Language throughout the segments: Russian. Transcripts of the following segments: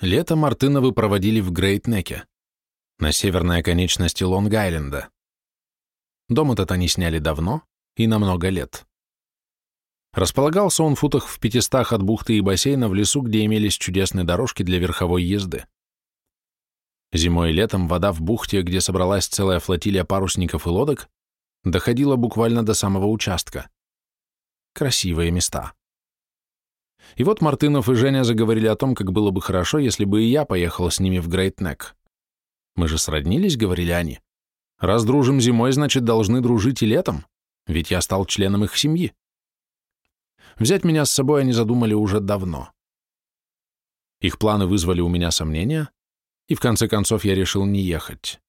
Лето Мартыновы проводили в Грейт-Неке, на северной оконечности Лонг-Айленда. Дом этот они сняли давно и на много лет. Располагался он в футах в пятистах от бухты и бассейна в лесу, где имелись чудесные дорожки для верховой езды. Зимой и летом вода в бухте, где собралась целая флотилия парусников и лодок, доходила буквально до самого участка. Красивые места. И вот Мартынов и Женя заговорили о том, как было бы хорошо, если бы и я поехал с ними в Грейтнек. Мы же сроднились, говорили они. Раз дружим зимой, значит, должны дружить и летом, ведь я стал членом их семьи. Взять меня с собой они задумали уже давно. Их планы вызвали у меня сомнения, и в конце концов я решил не ехать.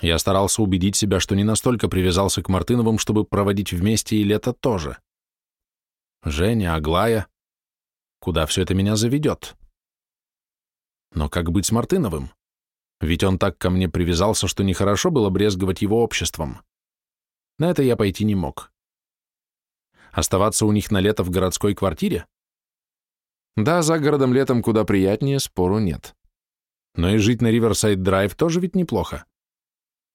Я старался убедить себя, что не настолько привязался к Мартыновым, чтобы проводить вместе и лето тоже. Женя, Аглая, куда все это меня заведет? Но как быть с Мартыновым? Ведь он так ко мне привязался, что нехорошо было брезговать его обществом. На это я пойти не мог. Оставаться у них на лето в городской квартире? Да, за городом летом куда приятнее, спору нет. Но и жить на Риверсайд-драйв тоже ведь неплохо.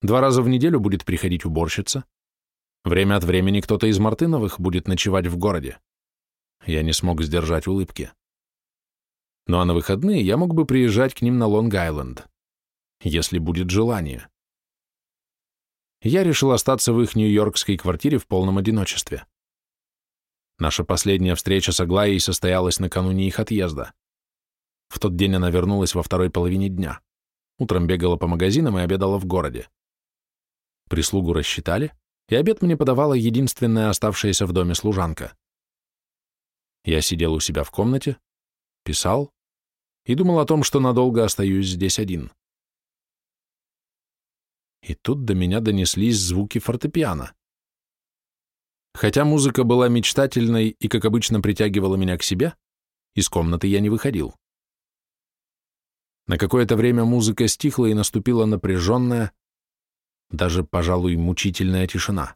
Два раза в неделю будет приходить уборщица. Время от времени кто-то из Мартыновых будет ночевать в городе. Я не смог сдержать улыбки. Ну а на выходные я мог бы приезжать к ним на Лонг-Айленд, если будет желание. Я решил остаться в их нью-йоркской квартире в полном одиночестве. Наша последняя встреча с Аглаей состоялась накануне их отъезда. В тот день она вернулась во второй половине дня. Утром бегала по магазинам и обедала в городе. Прислугу рассчитали, и обед мне подавала единственная оставшаяся в доме служанка. Я сидел у себя в комнате, писал и думал о том, что надолго остаюсь здесь один. И тут до меня донеслись звуки фортепиано. Хотя музыка была мечтательной и, как обычно, притягивала меня к себе, из комнаты я не выходил. На какое-то время музыка стихла и наступила напряженная, даже, пожалуй, мучительная тишина.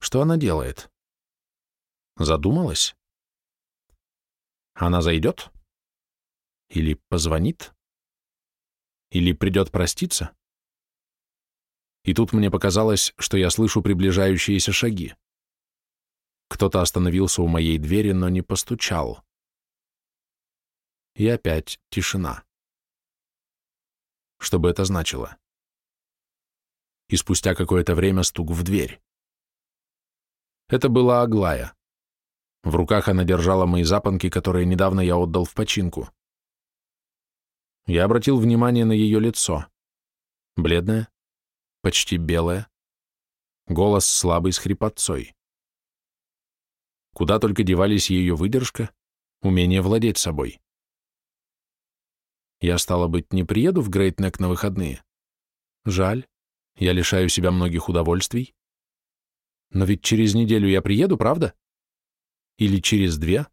Что она делает? Задумалась? Она зайдет? Или позвонит? Или придет проститься? И тут мне показалось, что я слышу приближающиеся шаги. Кто-то остановился у моей двери, но не постучал и опять тишина. Что бы это значило? И спустя какое-то время стук в дверь. Это была Аглая. В руках она держала мои запонки, которые недавно я отдал в починку. Я обратил внимание на ее лицо. Бледное, почти белое, голос слабый с хрипотцой. Куда только девались ее выдержка, умение владеть собой. Я, стало быть, не приеду в Грейтнек на выходные. Жаль, я лишаю себя многих удовольствий. Но ведь через неделю я приеду, правда? Или через две?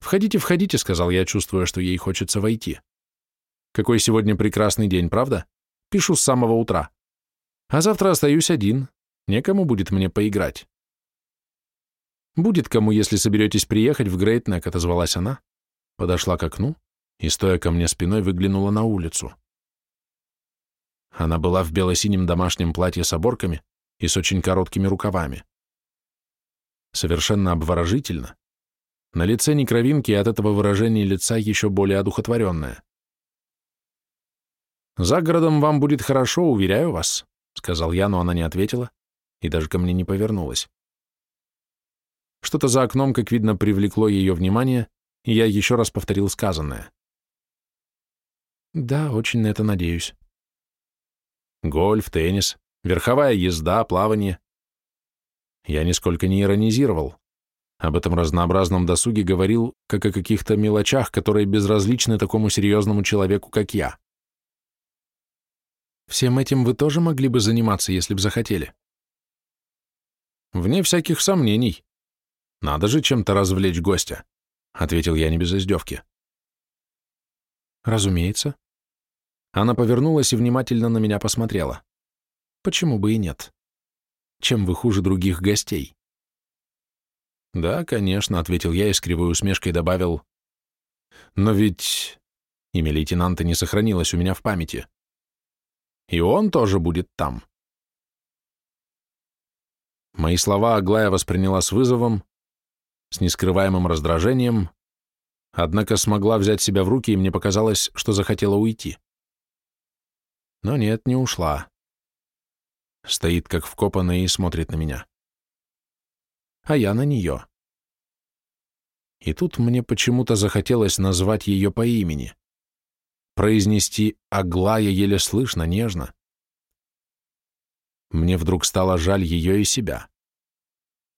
«Входите, входите», — сказал я, чувствуя, что ей хочется войти. «Какой сегодня прекрасный день, правда? Пишу с самого утра. А завтра остаюсь один. Некому будет мне поиграть». «Будет кому, если соберетесь приехать в Грейтнек», — отозвалась она, подошла к окну и, стоя ко мне спиной, выглянула на улицу. Она была в бело-синем домашнем платье с оборками и с очень короткими рукавами. Совершенно обворожительно. На лице ни кровинки, и от этого выражение лица еще более одухотворенное. «За городом вам будет хорошо, уверяю вас», — сказал я, но она не ответила и даже ко мне не повернулась. Что-то за окном, как видно, привлекло ее внимание, и я еще раз повторил сказанное. Да, очень на это надеюсь. Гольф, теннис, верховая езда, плавание. Я нисколько не иронизировал. Об этом разнообразном досуге говорил, как о каких-то мелочах, которые безразличны такому серьезному человеку, как я. Всем этим вы тоже могли бы заниматься, если бы захотели. Вне всяких сомнений. Надо же чем-то развлечь гостя, ответил я не без издевки. Разумеется. Она повернулась и внимательно на меня посмотрела. Почему бы и нет? Чем вы хуже других гостей? Да, конечно, ответил я и с кривой усмешкой добавил, Но ведь имя лейтенанта не сохранилось у меня в памяти. И он тоже будет там. Мои слова Аглая восприняла с вызовом, с нескрываемым раздражением, однако смогла взять себя в руки, и мне показалось, что захотела уйти. Но нет, не ушла. Стоит как вкопанная и смотрит на меня. А я на нее. И тут мне почему-то захотелось назвать ее по имени. Произнести «Аглая» еле слышно, нежно. Мне вдруг стало жаль ее и себя.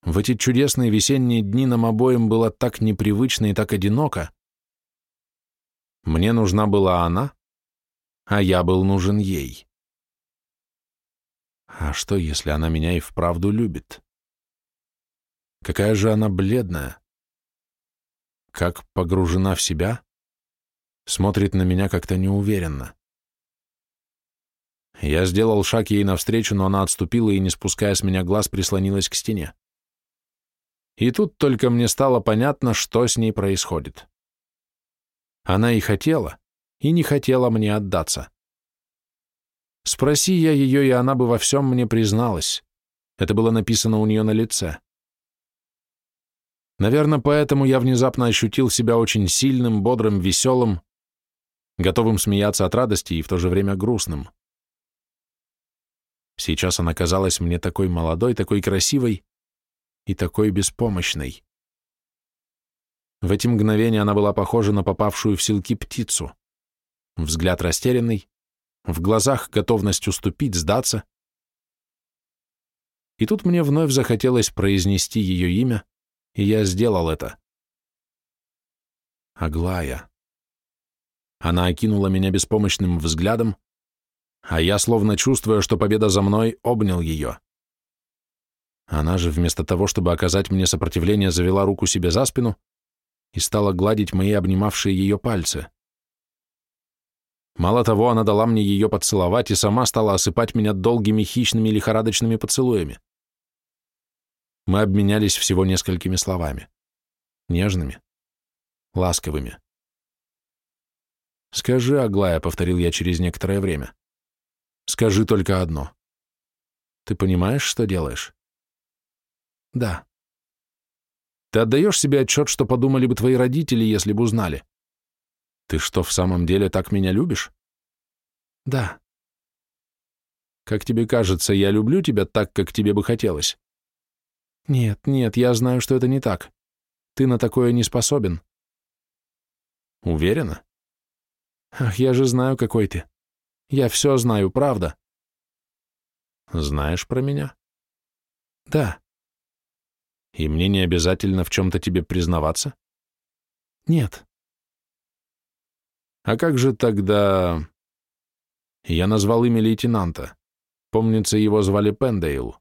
В эти чудесные весенние дни нам обоим было так непривычно и так одиноко. Мне нужна была она, а я был нужен ей. А что, если она меня и вправду любит? Какая же она бледная, как погружена в себя, смотрит на меня как-то неуверенно. Я сделал шаг ей навстречу, но она отступила и, не спуская с меня глаз, прислонилась к стене. И тут только мне стало понятно, что с ней происходит. Она и хотела, и не хотела мне отдаться. Спроси я ее, и она бы во всем мне призналась. Это было написано у нее на лице. Наверное, поэтому я внезапно ощутил себя очень сильным, бодрым, веселым, готовым смеяться от радости и в то же время грустным. Сейчас она казалась мне такой молодой, такой красивой и такой беспомощной. В эти мгновения она была похожа на попавшую в силки птицу. Взгляд растерянный, в глазах готовность уступить, сдаться. И тут мне вновь захотелось произнести ее имя, и я сделал это. Аглая. Она окинула меня беспомощным взглядом, а я, словно чувствуя, что победа за мной, обнял ее. Она же, вместо того, чтобы оказать мне сопротивление, завела руку себе за спину и стала гладить мои обнимавшие ее пальцы. Мало того, она дала мне ее поцеловать и сама стала осыпать меня долгими хищными лихорадочными поцелуями. Мы обменялись всего несколькими словами. Нежными, ласковыми. «Скажи, Аглая», — повторил я через некоторое время. Скажи только одно. Ты понимаешь, что делаешь? Да. Ты отдаешь себе отчет, что подумали бы твои родители, если бы узнали? Ты что, в самом деле так меня любишь? Да. Как тебе кажется, я люблю тебя так, как тебе бы хотелось? Нет, нет, я знаю, что это не так. Ты на такое не способен. Уверена? Ах, я же знаю, какой ты. Я все знаю, правда. Знаешь про меня? Да. И мне не обязательно в чем-то тебе признаваться? Нет. А как же тогда... Я назвал имя лейтенанта. Помнится, его звали Пендейл.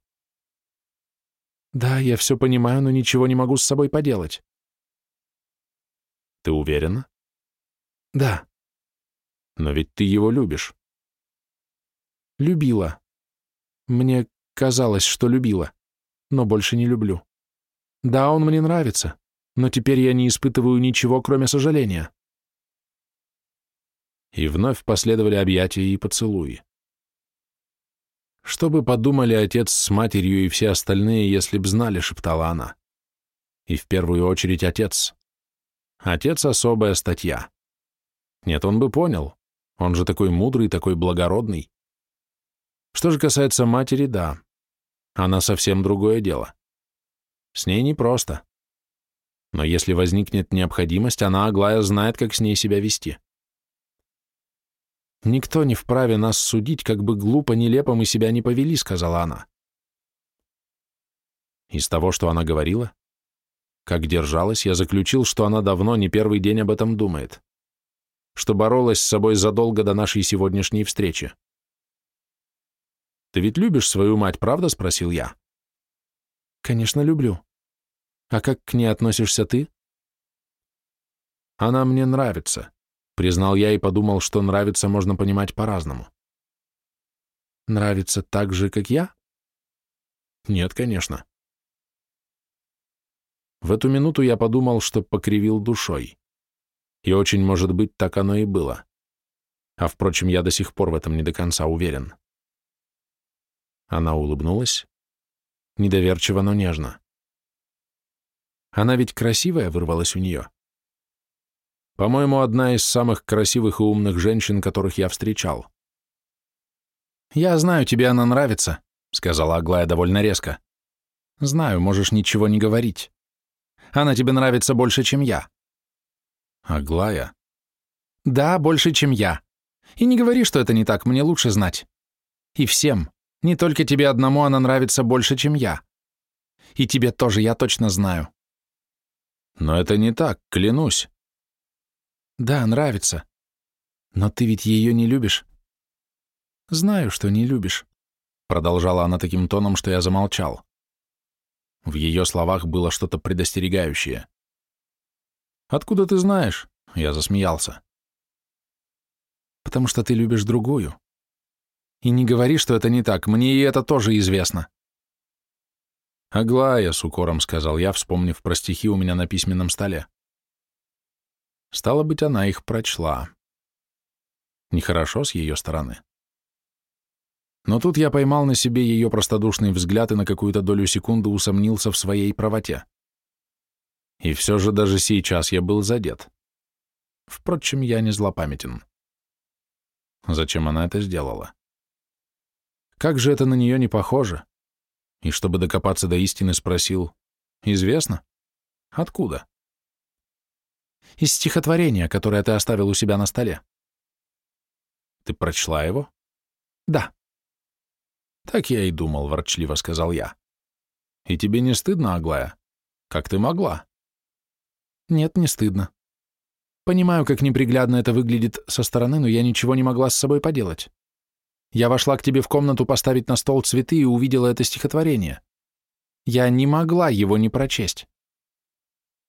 Да, я все понимаю, но ничего не могу с собой поделать. Ты уверена? Да. Но ведь ты его любишь. Любила. Мне казалось, что любила, но больше не люблю. Да, он мне нравится, но теперь я не испытываю ничего, кроме сожаления. И вновь последовали объятия и поцелуи. «Что бы подумали отец с матерью и все остальные, если б знали», — шептала она. «И в первую очередь отец. Отец — особая статья. Нет, он бы понял. Он же такой мудрый, такой благородный. Что же касается матери, да. Она совсем другое дело. С ней непросто. Но если возникнет необходимость, она, Аглая, знает, как с ней себя вести. «Никто не вправе нас судить, как бы глупо, нелепо мы себя не повели», — сказала она. Из того, что она говорила, как держалась, я заключил, что она давно, не первый день об этом думает, что боролась с собой задолго до нашей сегодняшней встречи. Ты ведь любишь свою мать, правда?» — спросил я. «Конечно, люблю. А как к ней относишься ты?» «Она мне нравится», — признал я и подумал, что нравится можно понимать по-разному. «Нравится так же, как я?» «Нет, конечно». В эту минуту я подумал, что покривил душой. И очень может быть, так оно и было. А впрочем, я до сих пор в этом не до конца уверен. Она улыбнулась, недоверчиво, но нежно. Она ведь красивая вырвалась у нее. По-моему, одна из самых красивых и умных женщин, которых я встречал. «Я знаю, тебе она нравится», — сказала Аглая довольно резко. «Знаю, можешь ничего не говорить. Она тебе нравится больше, чем я». «Аглая?» «Да, больше, чем я. И не говори, что это не так, мне лучше знать. И всем, не только тебе одному она нравится больше, чем я. И тебе тоже, я точно знаю». «Но это не так, клянусь». «Да, нравится. Но ты ведь ее не любишь?» «Знаю, что не любишь», — продолжала она таким тоном, что я замолчал. В ее словах было что-то предостерегающее. «Откуда ты знаешь?» — я засмеялся. «Потому что ты любишь другую. И не говори, что это не так, мне и это тоже известно». «Аглая», — с укором сказал я, вспомнив про стихи у меня на письменном столе. Стало быть, она их прочла. Нехорошо с ее стороны. Но тут я поймал на себе ее простодушный взгляд и на какую-то долю секунды усомнился в своей правоте. И все же даже сейчас я был задет. Впрочем, я не злопамятен. Зачем она это сделала? Как же это на нее не похоже? И чтобы докопаться до истины, спросил, «Известно? Откуда?» «Из стихотворения, которое ты оставил у себя на столе». «Ты прочла его?» «Да». «Так я и думал», — ворчливо сказал я. «И тебе не стыдно, Аглая? Как ты могла?» «Нет, не стыдно. Понимаю, как неприглядно это выглядит со стороны, но я ничего не могла с собой поделать. Я вошла к тебе в комнату поставить на стол цветы и увидела это стихотворение. Я не могла его не прочесть.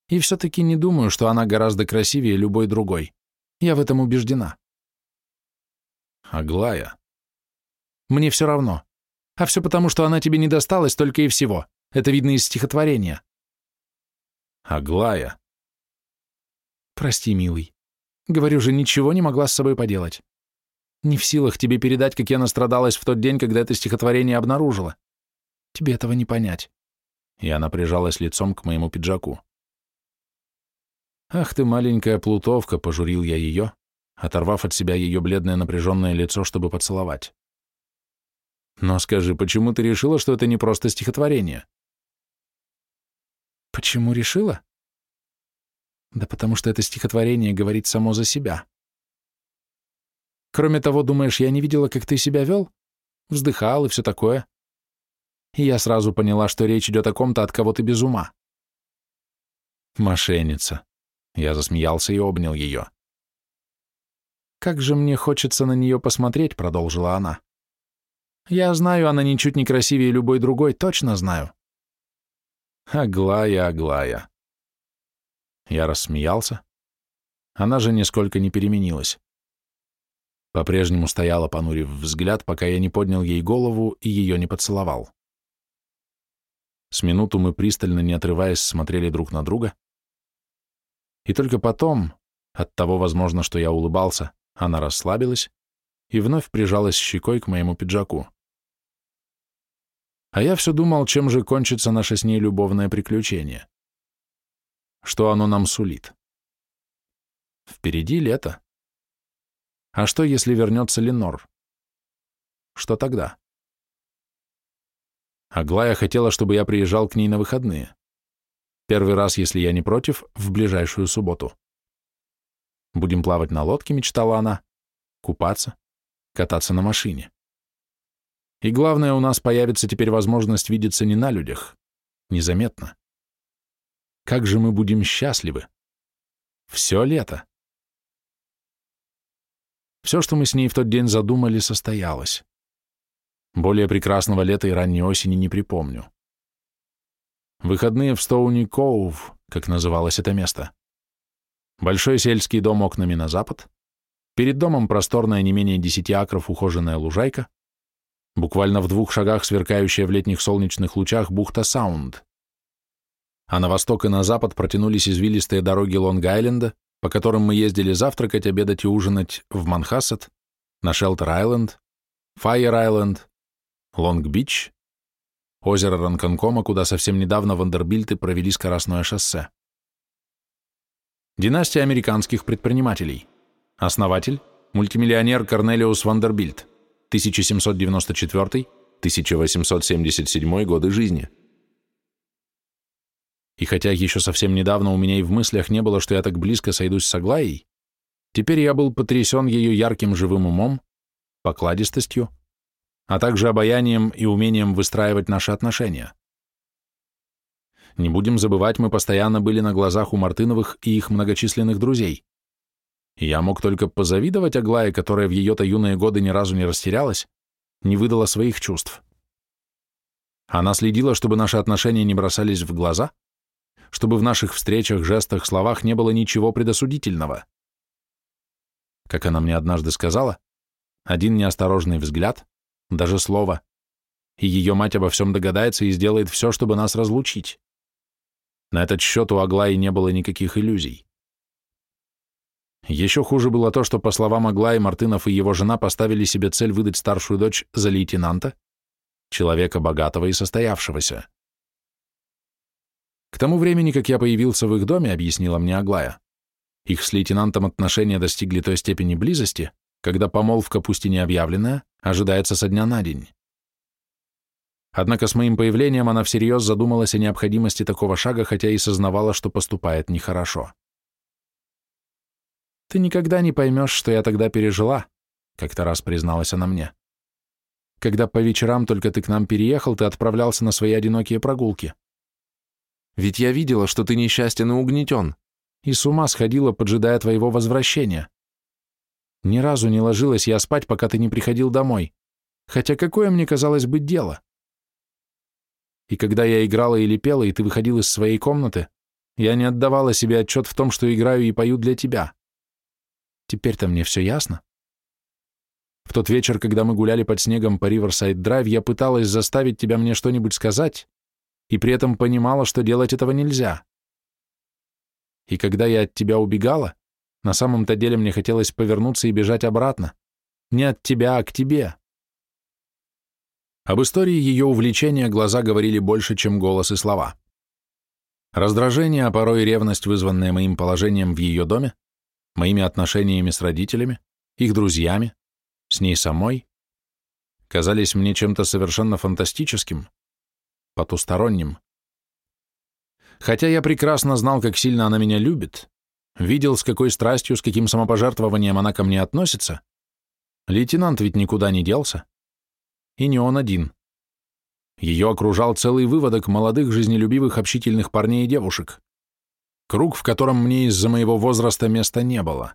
И все-таки не думаю, что она гораздо красивее любой другой. Я в этом убеждена». «Аглая». «Мне все равно. А все потому, что она тебе не досталась только и всего. Это видно из стихотворения. Аглая. Прости, милый. Говорю же, ничего не могла с собой поделать. Не в силах тебе передать, как я настрадалась в тот день, когда это стихотворение обнаружила. Тебе этого не понять. И она прижалась лицом к моему пиджаку. «Ах ты, маленькая плутовка!» — пожурил я ее, оторвав от себя ее бледное напряженное лицо, чтобы поцеловать. Но скажи, почему ты решила, что это не просто стихотворение? Почему решила? Да потому что это стихотворение говорит само за себя. Кроме того, думаешь, я не видела, как ты себя вел? Вздыхал и все такое. И я сразу поняла, что речь идет о ком-то, от кого ты без ума. Мошенница. Я засмеялся и обнял ее. «Как же мне хочется на нее посмотреть», — продолжила она. Я знаю, она ничуть не красивее любой другой, точно знаю. Аглая, Аглая. Я рассмеялся. Она же нисколько не переменилась. По-прежнему стояла, понурив взгляд, пока я не поднял ей голову и ее не поцеловал. С минуту мы пристально, не отрываясь, смотрели друг на друга. И только потом, от того, возможно, что я улыбался, она расслабилась и вновь прижалась щекой к моему пиджаку. А я все думал, чем же кончится наше с ней любовное приключение. Что оно нам сулит? Впереди лето. А что, если вернется Ленор? Что тогда? Аглая хотела, чтобы я приезжал к ней на выходные. Первый раз, если я не против, в ближайшую субботу. Будем плавать на лодке, мечтала она, купаться, кататься на машине. И главное, у нас появится теперь возможность видеться не на людях, незаметно. Как же мы будем счастливы! Все лето. Все, что мы с ней в тот день задумали, состоялось. Более прекрасного лета и ранней осени не припомню. Выходные в Стоуни-Коув, как называлось это место. Большой сельский дом окнами на запад. Перед домом просторная не менее десяти акров ухоженная лужайка. Буквально в двух шагах сверкающая в летних солнечных лучах бухта Саунд. А на восток и на запад протянулись извилистые дороги Лонг-Айленда, по которым мы ездили завтракать, обедать и ужинать в Манхассет, на Шелтер-Айленд, Файер-Айленд, Лонг-Бич, озеро Ронконкома, куда совсем недавно Вандербильты провели скоростное шоссе. Династия американских предпринимателей. Основатель – мультимиллионер Корнелиус Вандербильт, 1794-1877 годы жизни. И хотя еще совсем недавно у меня и в мыслях не было, что я так близко сойдусь с Аглаей, теперь я был потрясен ее ярким живым умом, покладистостью, а также обаянием и умением выстраивать наши отношения. Не будем забывать, мы постоянно были на глазах у Мартыновых и их многочисленных друзей. И я мог только позавидовать Аглае, которая в ее-то юные годы ни разу не растерялась, не выдала своих чувств. Она следила, чтобы наши отношения не бросались в глаза, чтобы в наших встречах, жестах, словах не было ничего предосудительного. Как она мне однажды сказала, один неосторожный взгляд, даже слово, и ее мать обо всем догадается и сделает все, чтобы нас разлучить. На этот счет у Аглаи не было никаких иллюзий. Еще хуже было то, что, по словам Аглаи, Мартынов и его жена поставили себе цель выдать старшую дочь за лейтенанта, человека богатого и состоявшегося. К тому времени, как я появился в их доме, объяснила мне Аглая, их с лейтенантом отношения достигли той степени близости, когда помолвка, пусть и не объявленная, ожидается со дня на день. Однако с моим появлением она всерьез задумалась о необходимости такого шага, хотя и сознавала, что поступает нехорошо. «Ты никогда не поймешь, что я тогда пережила», — как-то раз призналась она мне. «Когда по вечерам только ты к нам переехал, ты отправлялся на свои одинокие прогулки. Ведь я видела, что ты несчастен и угнетен, и с ума сходила, поджидая твоего возвращения. Ни разу не ложилась я спать, пока ты не приходил домой, хотя какое мне казалось быть дело? И когда я играла или пела, и ты выходил из своей комнаты, я не отдавала себе отчет в том, что играю и пою для тебя. Теперь-то мне все ясно. В тот вечер, когда мы гуляли под снегом по Риверсайд-драйв, я пыталась заставить тебя мне что-нибудь сказать, и при этом понимала, что делать этого нельзя. И когда я от тебя убегала, на самом-то деле мне хотелось повернуться и бежать обратно. Не от тебя, а к тебе. Об истории ее увлечения глаза говорили больше, чем голос и слова. Раздражение, а порой ревность, вызванные моим положением в ее доме, моими отношениями с родителями, их друзьями, с ней самой, казались мне чем-то совершенно фантастическим, потусторонним. Хотя я прекрасно знал, как сильно она меня любит, видел, с какой страстью, с каким самопожертвованием она ко мне относится, лейтенант ведь никуда не делся. И не он один. Ее окружал целый выводок молодых, жизнелюбивых, общительных парней и девушек. Круг, в котором мне из-за моего возраста места не было.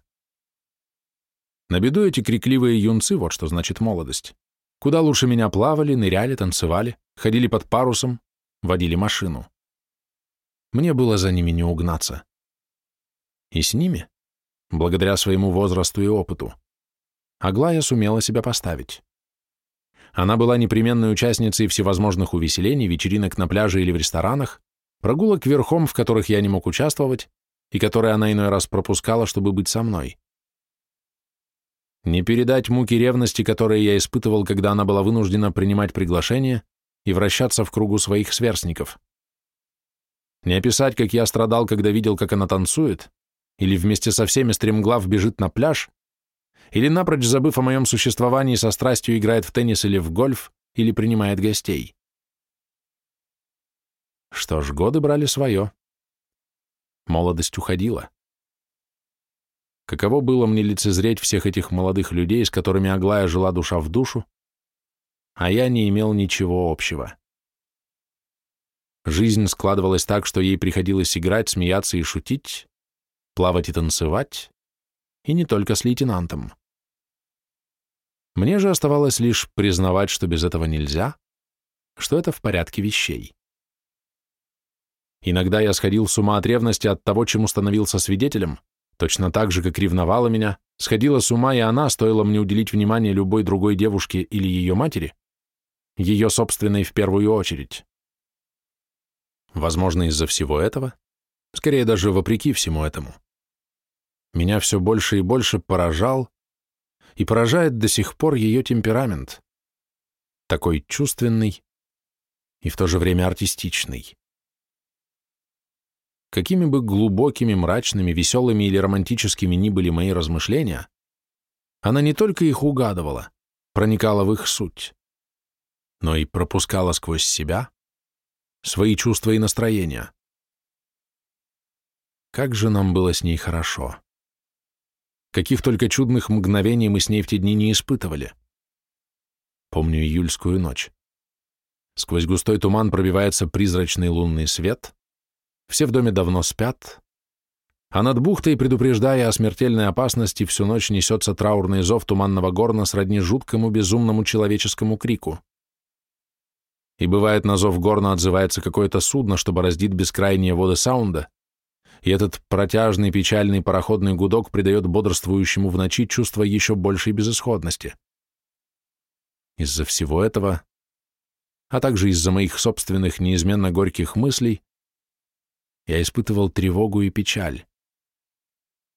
На беду эти крикливые юнцы, вот что значит молодость. Куда лучше меня плавали, ныряли, танцевали, ходили под парусом, водили машину. Мне было за ними не угнаться. И с ними, благодаря своему возрасту и опыту, Аглая сумела себя поставить. Она была непременной участницей всевозможных увеселений, вечеринок на пляже или в ресторанах, прогулок верхом, в которых я не мог участвовать, и которые она иной раз пропускала, чтобы быть со мной. Не передать муки ревности, которые я испытывал, когда она была вынуждена принимать приглашение и вращаться в кругу своих сверстников. Не описать, как я страдал, когда видел, как она танцует, или вместе со всеми стремглав бежит на пляж, или напрочь забыв о моем существовании со страстью играет в теннис или в гольф, или принимает гостей. Что ж, годы брали свое. Молодость уходила. Каково было мне лицезреть всех этих молодых людей, с которыми Аглая жила душа в душу, а я не имел ничего общего. Жизнь складывалась так, что ей приходилось играть, смеяться и шутить, плавать и танцевать, и не только с лейтенантом. Мне же оставалось лишь признавать, что без этого нельзя, что это в порядке вещей. Иногда я сходил с ума от ревности от того, чему становился свидетелем, точно так же, как ревновала меня, сходила с ума и она, стоило мне уделить внимание любой другой девушке или ее матери, ее собственной в первую очередь. Возможно, из-за всего этого, скорее даже вопреки всему этому, меня все больше и больше поражал и поражает до сих пор ее темперамент, такой чувственный и в то же время артистичный. Какими бы глубокими, мрачными, веселыми или романтическими ни были мои размышления, она не только их угадывала, проникала в их суть, но и пропускала сквозь себя свои чувства и настроения. Как же нам было с ней хорошо. Каких только чудных мгновений мы с ней в те дни не испытывали. Помню июльскую ночь. Сквозь густой туман пробивается призрачный лунный свет, все в доме давно спят, а над бухтой, предупреждая о смертельной опасности, всю ночь несется траурный зов туманного горна сродни жуткому безумному человеческому крику. И бывает, на зов горна отзывается какое-то судно, чтобы раздит бескрайние воды саунда, и этот протяжный печальный пароходный гудок придает бодрствующему в ночи чувство еще большей безысходности. Из-за всего этого, а также из-за моих собственных неизменно горьких мыслей, я испытывал тревогу и печаль.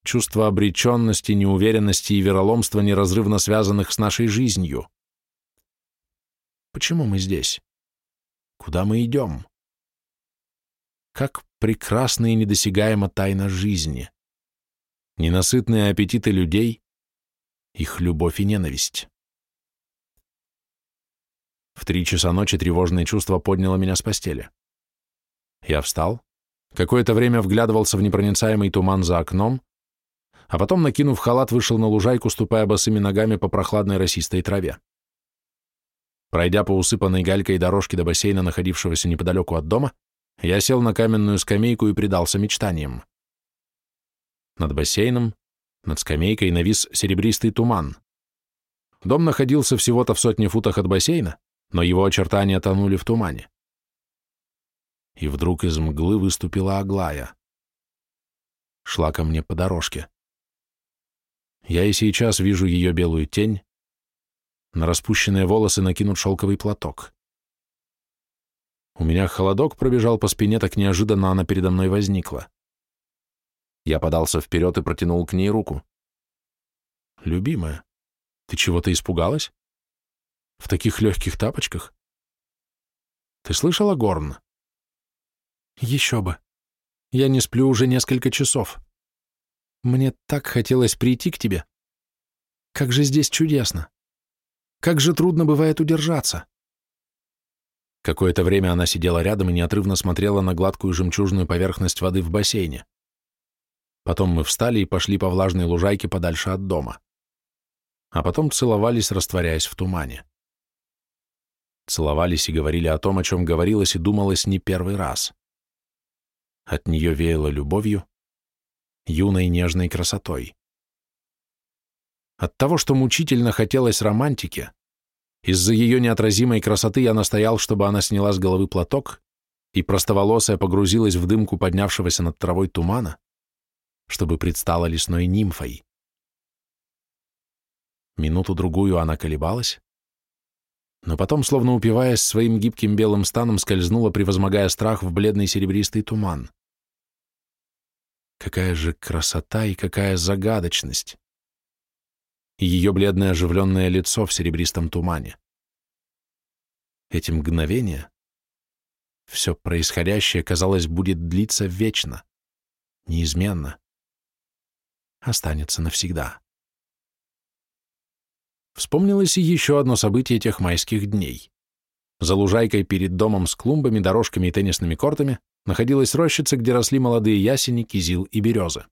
Чувство обреченности, неуверенности и вероломства, неразрывно связанных с нашей жизнью. Почему мы здесь? Куда мы идем? Как прекрасна и недосягаема тайна жизни. Ненасытные аппетиты людей, их любовь и ненависть. В три часа ночи тревожное чувство подняло меня с постели. Я встал, какое-то время вглядывался в непроницаемый туман за окном, а потом, накинув халат, вышел на лужайку, ступая босыми ногами по прохладной росистой траве. Пройдя по усыпанной галькой дорожке до бассейна, находившегося неподалеку от дома, я сел на каменную скамейку и предался мечтаниям. Над бассейном, над скамейкой навис серебристый туман. Дом находился всего-то в сотне футах от бассейна, но его очертания тонули в тумане и вдруг из мглы выступила Аглая. Шла ко мне по дорожке. Я и сейчас вижу ее белую тень, на распущенные волосы накинут шелковый платок. У меня холодок пробежал по спине, так неожиданно она передо мной возникла. Я подался вперед и протянул к ней руку. «Любимая, ты чего-то испугалась? В таких легких тапочках? Ты слышала, Горн? Еще бы. Я не сплю уже несколько часов. Мне так хотелось прийти к тебе. Как же здесь чудесно. Как же трудно бывает удержаться. Какое-то время она сидела рядом и неотрывно смотрела на гладкую жемчужную поверхность воды в бассейне. Потом мы встали и пошли по влажной лужайке подальше от дома. А потом целовались, растворяясь в тумане. Целовались и говорили о том, о чем говорилось и думалось не первый раз. От нее веяло любовью, юной нежной красотой. От того, что мучительно хотелось романтики, из-за ее неотразимой красоты я настоял, чтобы она сняла с головы платок и простоволосая погрузилась в дымку поднявшегося над травой тумана, чтобы предстала лесной нимфой. Минуту-другую она колебалась, но потом, словно упиваясь своим гибким белым станом, скользнула, превозмогая страх в бледный серебристый туман. Какая же красота и какая загадочность! Ее бледное оживленное лицо в серебристом тумане. Эти мгновения, все происходящее, казалось, будет длиться вечно, неизменно, останется навсегда. Вспомнилось и еще одно событие тех майских дней. За лужайкой перед домом с клумбами, дорожками и теннисными кортами находилась рощица, где росли молодые ясени, кизил и березы.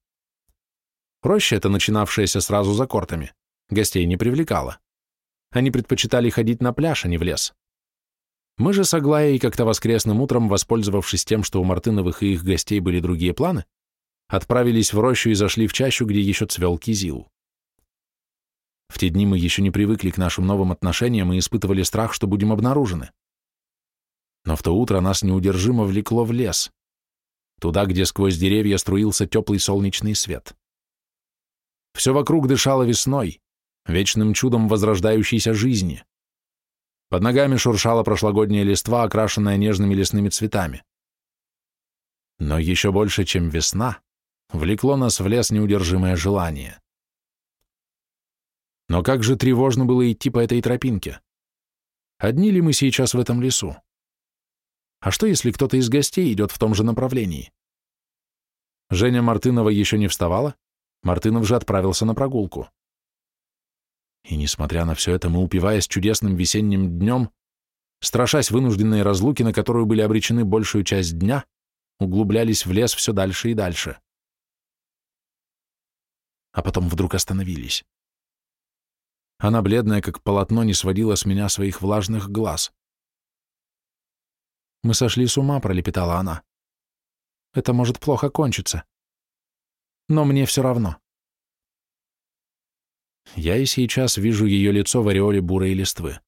Роща эта, начинавшаяся сразу за кортами, гостей не привлекала. Они предпочитали ходить на пляж, а не в лес. Мы же с Аглаей как-то воскресным утром, воспользовавшись тем, что у Мартыновых и их гостей были другие планы, отправились в рощу и зашли в чащу, где еще цвел кизил. В те дни мы еще не привыкли к нашим новым отношениям и испытывали страх, что будем обнаружены но в то утро нас неудержимо влекло в лес, туда, где сквозь деревья струился теплый солнечный свет. Все вокруг дышало весной, вечным чудом возрождающейся жизни. Под ногами шуршала прошлогодняя листва, окрашенная нежными лесными цветами. Но еще больше, чем весна, влекло нас в лес неудержимое желание. Но как же тревожно было идти по этой тропинке? Одни ли мы сейчас в этом лесу? А что, если кто-то из гостей идет в том же направлении? Женя Мартынова еще не вставала, Мартынов же отправился на прогулку. И несмотря на все это, мы, упиваясь чудесным весенним днем, страшась вынужденной разлуки, на которую были обречены большую часть дня, углублялись в лес все дальше и дальше. А потом вдруг остановились. Она, бледная, как полотно, не сводила с меня своих влажных глаз. «Мы сошли с ума», — пролепетала она. «Это может плохо кончиться. Но мне все равно». Я и сейчас вижу ее лицо в ореоле бурой листвы.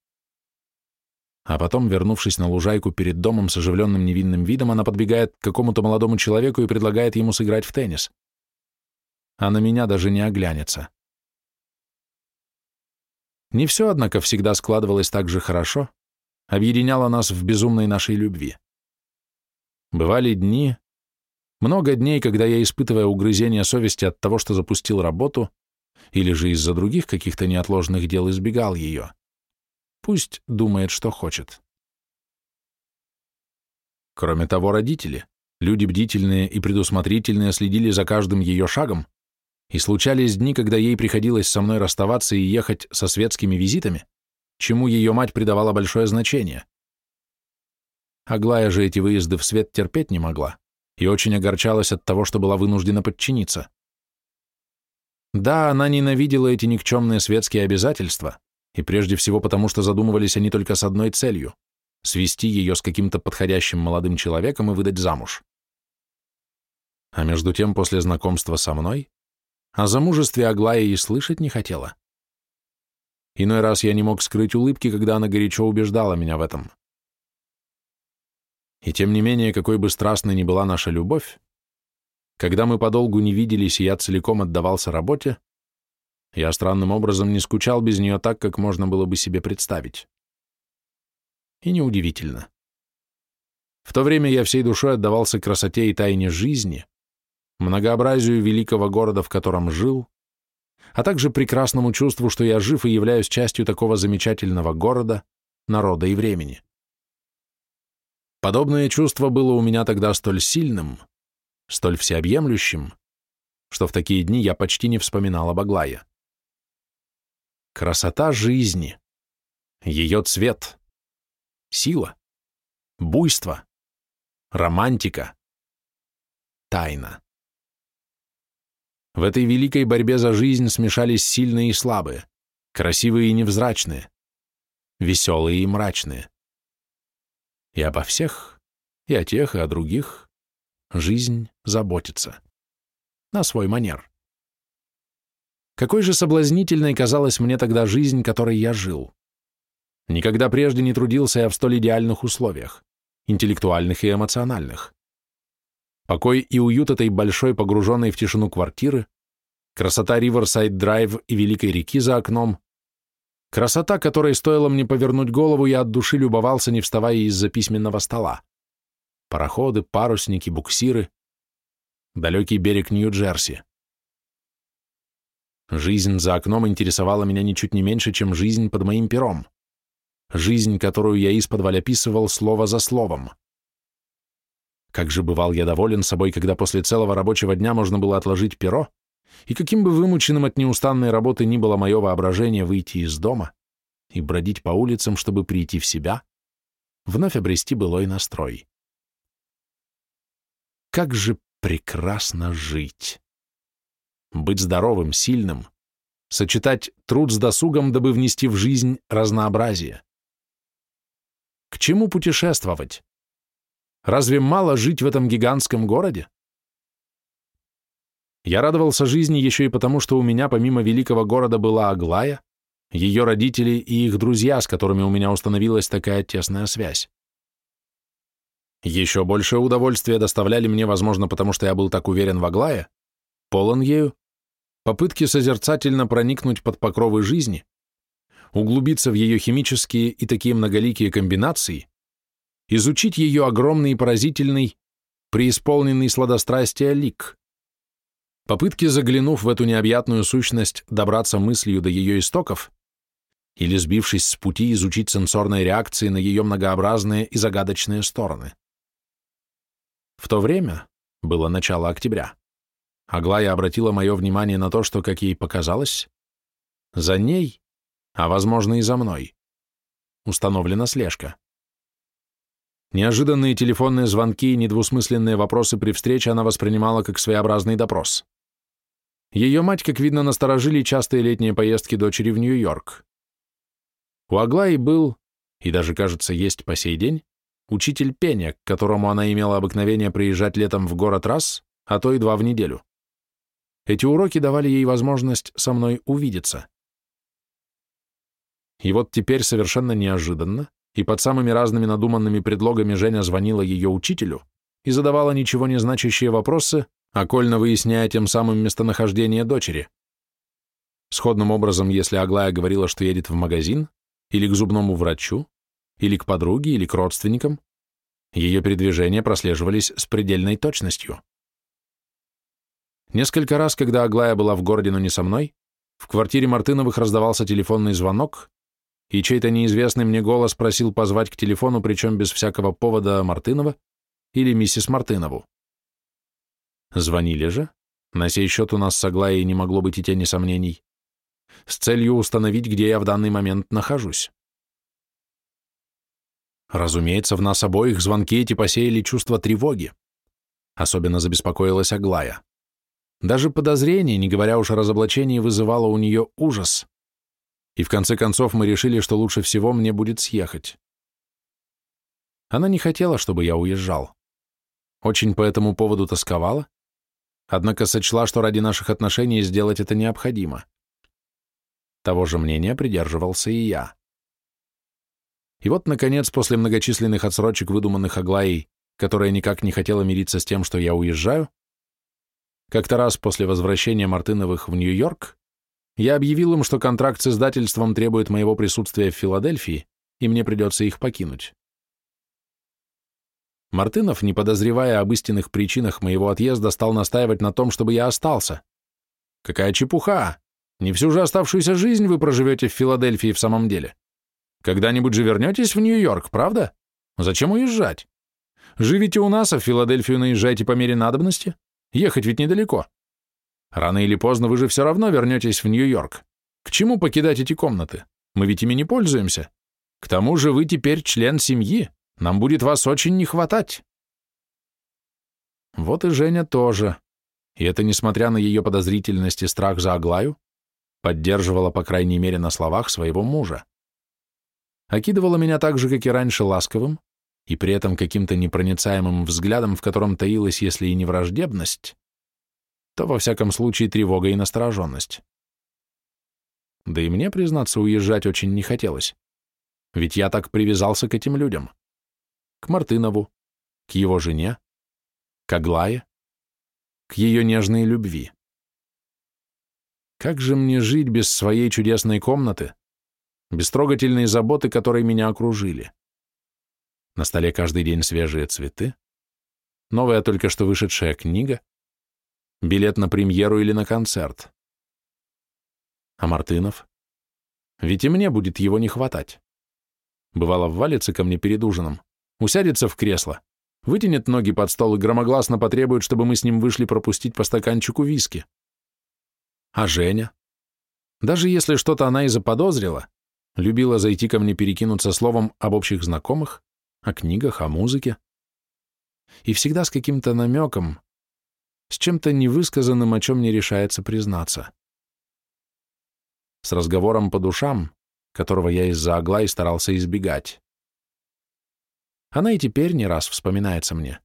А потом, вернувшись на лужайку перед домом с оживленным невинным видом, она подбегает к какому-то молодому человеку и предлагает ему сыграть в теннис. А на меня даже не оглянется. Не все, однако, всегда складывалось так же хорошо, объединяло нас в безумной нашей любви. Бывали дни, много дней, когда я, испытывая угрызение совести от того, что запустил работу, или же из-за других каких-то неотложных дел избегал ее. Пусть думает, что хочет. Кроме того, родители, люди бдительные и предусмотрительные, следили за каждым ее шагом, и случались дни, когда ей приходилось со мной расставаться и ехать со светскими визитами, чему ее мать придавала большое значение. Аглая же эти выезды в свет терпеть не могла и очень огорчалась от того, что была вынуждена подчиниться. Да, она ненавидела эти никчемные светские обязательства, и прежде всего потому, что задумывались они только с одной целью — свести ее с каким-то подходящим молодым человеком и выдать замуж. А между тем, после знакомства со мной, о замужестве Аглая и слышать не хотела. Иной раз я не мог скрыть улыбки, когда она горячо убеждала меня в этом. И тем не менее, какой бы страстной ни была наша любовь, когда мы подолгу не виделись, и я целиком отдавался работе, я странным образом не скучал без нее так, как можно было бы себе представить. И неудивительно. В то время я всей душой отдавался красоте и тайне жизни, многообразию великого города, в котором жил, а также прекрасному чувству, что я жив и являюсь частью такого замечательного города, народа и времени. Подобное чувство было у меня тогда столь сильным, столь всеобъемлющим, что в такие дни я почти не вспоминал об Аглае. Красота жизни, ее цвет, сила, буйство, романтика, тайна. В этой великой борьбе за жизнь смешались сильные и слабые, красивые и невзрачные, веселые и мрачные. И обо всех, и о тех, и о других жизнь заботится. На свой манер. Какой же соблазнительной казалась мне тогда жизнь, которой я жил. Никогда прежде не трудился я в столь идеальных условиях, интеллектуальных и эмоциональных. Покой и уют этой большой, погруженной в тишину квартиры, красота Риверсайд Драйв и Великой реки за окном, красота, которой стоило мне повернуть голову, я от души любовался, не вставая из-за письменного стола. Пароходы, парусники, буксиры, далекий берег Нью-Джерси. Жизнь за окном интересовала меня ничуть не меньше, чем жизнь под моим пером. Жизнь, которую я из-под описывал слово за словом. Как же бывал я доволен собой, когда после целого рабочего дня можно было отложить перо, и каким бы вымученным от неустанной работы ни было мое воображение выйти из дома и бродить по улицам, чтобы прийти в себя, вновь обрести былой настрой. Как же прекрасно жить! быть здоровым, сильным, сочетать труд с досугом, дабы внести в жизнь разнообразие. К чему путешествовать? Разве мало жить в этом гигантском городе? Я радовался жизни еще и потому, что у меня помимо великого города была Аглая, ее родители и их друзья, с которыми у меня установилась такая тесная связь. Еще большее удовольствие доставляли мне, возможно, потому что я был так уверен в Аглае, полон ею, попытки созерцательно проникнуть под покровы жизни, углубиться в ее химические и такие многоликие комбинации, изучить ее огромный и поразительный, преисполненный сладострастия лик. Попытки, заглянув в эту необъятную сущность, добраться мыслью до ее истоков, или, сбившись с пути, изучить сенсорные реакции на ее многообразные и загадочные стороны. В то время, было начало октября, Аглая обратила мое внимание на то, что, как ей показалось, за ней, а, возможно, и за мной, установлена слежка. Неожиданные телефонные звонки и недвусмысленные вопросы при встрече она воспринимала как своеобразный допрос. Ее мать, как видно, насторожили частые летние поездки дочери в Нью-Йорк. У Аглаи был, и даже, кажется, есть по сей день, учитель пения, к которому она имела обыкновение приезжать летом в город раз, а то и два в неделю. Эти уроки давали ей возможность со мной увидеться. И вот теперь совершенно неожиданно и под самыми разными надуманными предлогами Женя звонила ее учителю и задавала ничего не значащие вопросы, окольно выясняя тем самым местонахождение дочери. Сходным образом, если Аглая говорила, что едет в магазин, или к зубному врачу, или к подруге, или к родственникам, ее передвижения прослеживались с предельной точностью. Несколько раз, когда Аглая была в городе, но не со мной, в квартире Мартыновых раздавался телефонный звонок, и чей-то неизвестный мне голос просил позвать к телефону, причем без всякого повода Мартынова или миссис Мартынову. Звонили же, на сей счет у нас с Аглаей не могло быть и тени сомнений, с целью установить, где я в данный момент нахожусь. Разумеется, в нас обоих звонки эти посеяли чувство тревоги. Особенно забеспокоилась Аглая. Даже подозрение, не говоря уж о разоблачении, вызывало у нее ужас и в конце концов мы решили, что лучше всего мне будет съехать. Она не хотела, чтобы я уезжал. Очень по этому поводу тосковала, однако сочла, что ради наших отношений сделать это необходимо. Того же мнения придерживался и я. И вот, наконец, после многочисленных отсрочек, выдуманных Аглаей, которая никак не хотела мириться с тем, что я уезжаю, как-то раз после возвращения Мартыновых в Нью-Йорк, я объявил им, что контракт с издательством требует моего присутствия в Филадельфии, и мне придется их покинуть. Мартынов, не подозревая об истинных причинах моего отъезда, стал настаивать на том, чтобы я остался. Какая чепуха! Не всю же оставшуюся жизнь вы проживете в Филадельфии в самом деле. Когда-нибудь же вернетесь в Нью-Йорк, правда? Зачем уезжать? Живите у нас, а в Филадельфию наезжайте по мере надобности. Ехать ведь недалеко. Рано или поздно вы же все равно вернетесь в Нью-Йорк. К чему покидать эти комнаты? Мы ведь ими не пользуемся. К тому же вы теперь член семьи. Нам будет вас очень не хватать. Вот и Женя тоже. И это несмотря на ее подозрительность и страх за Аглаю, поддерживала, по крайней мере, на словах своего мужа. Окидывала меня так же, как и раньше, ласковым, и при этом каким-то непроницаемым взглядом, в котором таилась, если и не враждебность, то во всяком случае тревога и настороженность. Да и мне, признаться, уезжать очень не хотелось. Ведь я так привязался к этим людям. К Мартынову, к его жене, к Аглае, к ее нежной любви. Как же мне жить без своей чудесной комнаты, без заботы, которой меня окружили? На столе каждый день свежие цветы, новая только что вышедшая книга, билет на премьеру или на концерт. А Мартынов? Ведь и мне будет его не хватать. Бывало, ввалится ко мне перед ужином, усядется в кресло, вытянет ноги под стол и громогласно потребует, чтобы мы с ним вышли пропустить по стаканчику виски. А Женя? Даже если что-то она и заподозрила, любила зайти ко мне перекинуться словом об общих знакомых, о книгах, о музыке. И всегда с каким-то намеком, с чем-то невысказанным, о чем не решается признаться. С разговором по душам, которого я из-за Аглаи старался избегать. Она и теперь не раз вспоминается мне.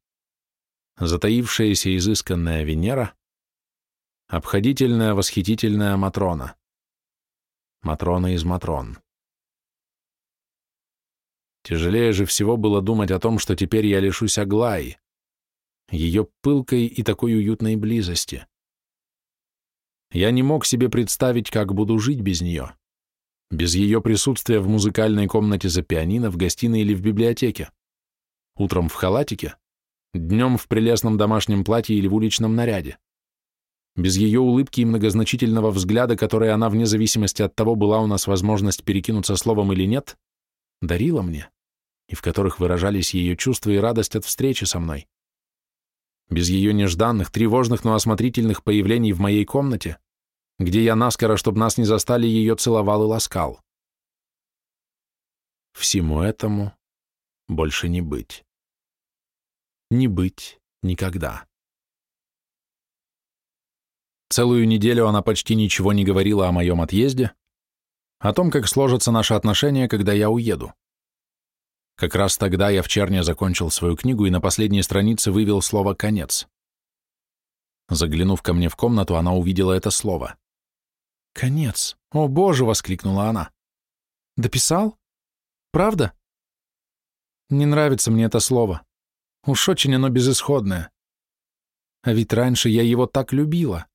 Затаившаяся изысканная Венера, обходительная восхитительная Матрона. Матрона из Матрон. Тяжелее же всего было думать о том, что теперь я лишусь Аглаи, ее пылкой и такой уютной близости. Я не мог себе представить, как буду жить без нее, без ее присутствия в музыкальной комнате за пианино, в гостиной или в библиотеке, утром в халатике, днем в прелестном домашнем платье или в уличном наряде. без ее улыбки и многозначительного взгляда, который она, вне зависимости от того, была у нас возможность перекинуться словом или нет, дарила мне, и в которых выражались ее чувства и радость от встречи со мной. Без ее нежданных, тревожных, но осмотрительных появлений в моей комнате, где я наскоро, чтобы нас не застали, ее целовал и ласкал. Всему этому больше не быть. Не быть никогда. Целую неделю она почти ничего не говорила о моем отъезде, о том, как сложатся наши отношения, когда я уеду. Как раз тогда я в черне закончил свою книгу и на последней странице вывел слово «конец». Заглянув ко мне в комнату, она увидела это слово. «Конец! О, Боже!» — воскликнула она. «Дописал? Правда?» «Не нравится мне это слово. Уж очень оно безысходное. А ведь раньше я его так любила».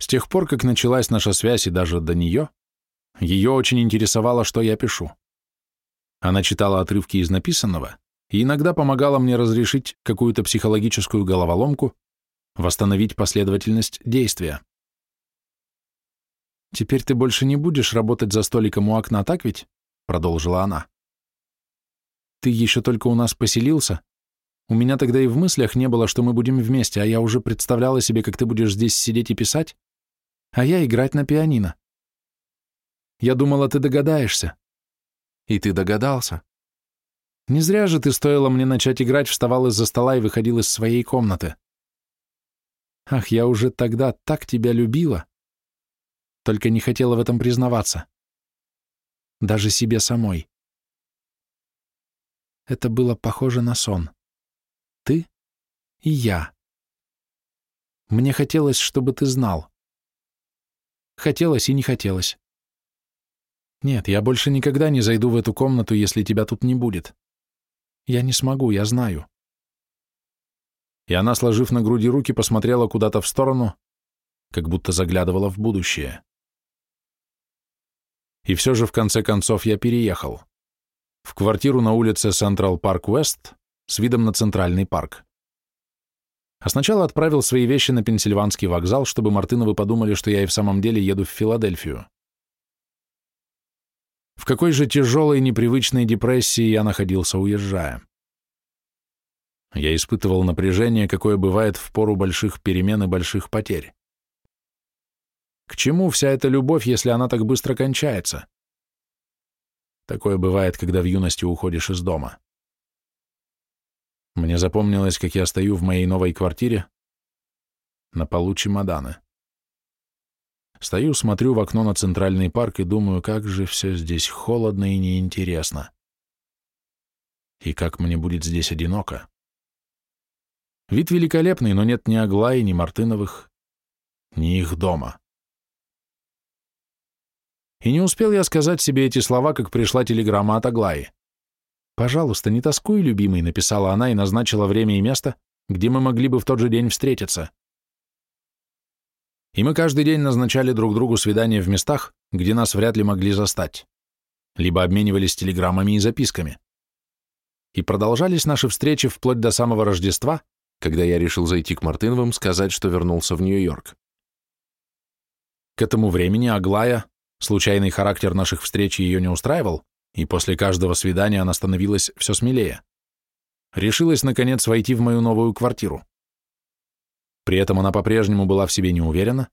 С тех пор, как началась наша связь и даже до нее, ее очень интересовало, что я пишу. Она читала отрывки из написанного и иногда помогала мне разрешить какую-то психологическую головоломку, восстановить последовательность действия. «Теперь ты больше не будешь работать за столиком у окна, так ведь?» — продолжила она. «Ты еще только у нас поселился. У меня тогда и в мыслях не было, что мы будем вместе, а я уже представляла себе, как ты будешь здесь сидеть и писать, а я играть на пианино. Я думала, ты догадаешься. И ты догадался. Не зря же ты, стоило мне начать играть, вставал из-за стола и выходил из своей комнаты. Ах, я уже тогда так тебя любила. Только не хотела в этом признаваться. Даже себе самой. Это было похоже на сон. Ты и я. Мне хотелось, чтобы ты знал. Хотелось и не хотелось. Нет, я больше никогда не зайду в эту комнату, если тебя тут не будет. Я не смогу, я знаю. И она, сложив на груди руки, посмотрела куда-то в сторону, как будто заглядывала в будущее. И все же, в конце концов, я переехал. В квартиру на улице Централ Парк Уэст с видом на Центральный парк а сначала отправил свои вещи на Пенсильванский вокзал, чтобы Мартыновы подумали, что я и в самом деле еду в Филадельфию. В какой же тяжелой непривычной депрессии я находился, уезжая. Я испытывал напряжение, какое бывает в пору больших перемен и больших потерь. К чему вся эта любовь, если она так быстро кончается? Такое бывает, когда в юности уходишь из дома. Мне запомнилось, как я стою в моей новой квартире, на полу чемоданы. Стою, смотрю в окно на центральный парк и думаю, как же все здесь холодно и неинтересно. И как мне будет здесь одиноко. Вид великолепный, но нет ни Аглаи, ни Мартыновых, ни их дома. И не успел я сказать себе эти слова, как пришла телеграмма от Аглаи. «Пожалуйста, не тоскуй, любимый», — написала она и назначила время и место, где мы могли бы в тот же день встретиться. И мы каждый день назначали друг другу свидания в местах, где нас вряд ли могли застать, либо обменивались телеграммами и записками. И продолжались наши встречи вплоть до самого Рождества, когда я решил зайти к Мартыновым, сказать, что вернулся в Нью-Йорк. К этому времени Аглая, случайный характер наших встреч ее не устраивал, и после каждого свидания она становилась все смелее. Решилась, наконец, войти в мою новую квартиру. При этом она по-прежнему была в себе неуверена,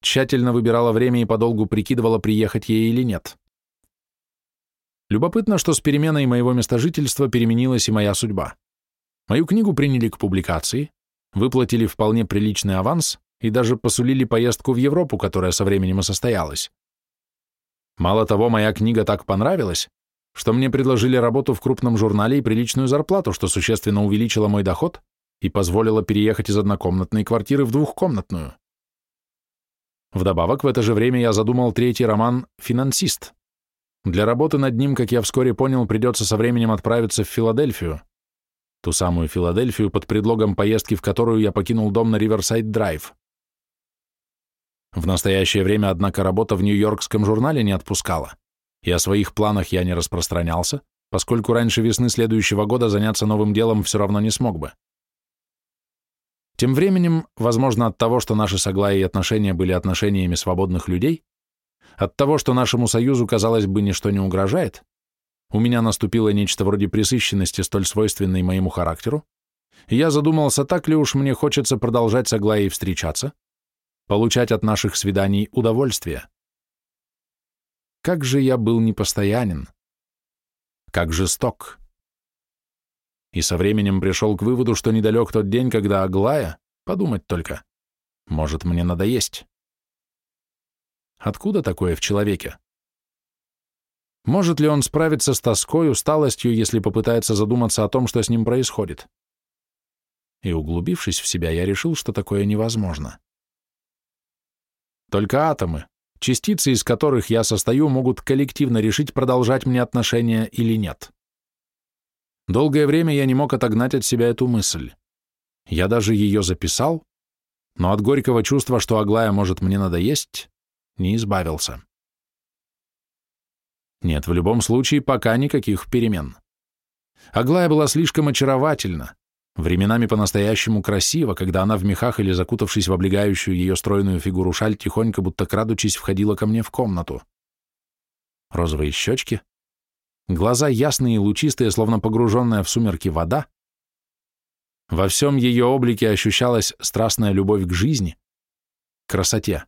тщательно выбирала время и подолгу прикидывала, приехать ей или нет. Любопытно, что с переменой моего места жительства переменилась и моя судьба. Мою книгу приняли к публикации, выплатили вполне приличный аванс и даже посулили поездку в Европу, которая со временем и состоялась. Мало того, моя книга так понравилась, что мне предложили работу в крупном журнале и приличную зарплату, что существенно увеличило мой доход и позволило переехать из однокомнатной квартиры в двухкомнатную. Вдобавок, в это же время я задумал третий роман «Финансист». Для работы над ним, как я вскоре понял, придется со временем отправиться в Филадельфию, ту самую Филадельфию, под предлогом поездки, в которую я покинул дом на Риверсайд-драйв. В настоящее время, однако, работа в Нью-Йоркском журнале не отпускала, и о своих планах я не распространялся, поскольку раньше весны следующего года заняться новым делом все равно не смог бы. Тем временем, возможно, от того, что наши с Аглаей отношения были отношениями свободных людей, от того, что нашему союзу, казалось бы, ничто не угрожает, у меня наступило нечто вроде пресыщенности, столь свойственной моему характеру, и я задумался, так ли уж мне хочется продолжать с Аглаей встречаться, получать от наших свиданий удовольствие. Как же я был непостоянен, как жесток. И со временем пришел к выводу, что недалек тот день, когда Аглая, подумать только, может мне надоесть. Откуда такое в человеке? Может ли он справиться с тоской, усталостью, если попытается задуматься о том, что с ним происходит? И углубившись в себя, я решил, что такое невозможно. Только атомы, частицы, из которых я состою, могут коллективно решить, продолжать мне отношения или нет. Долгое время я не мог отогнать от себя эту мысль. Я даже ее записал, но от горького чувства, что Аглая может мне надоесть, не избавился. Нет, в любом случае, пока никаких перемен. Аглая была слишком очаровательна, временами по-настоящему красива, когда она в мехах или закутавшись в облегающую ее стройную фигуру шаль, тихонько, будто крадучись, входила ко мне в комнату. Розовые щечки, глаза ясные и лучистые, словно погруженная в сумерки вода. Во всем ее облике ощущалась страстная любовь к жизни, красоте.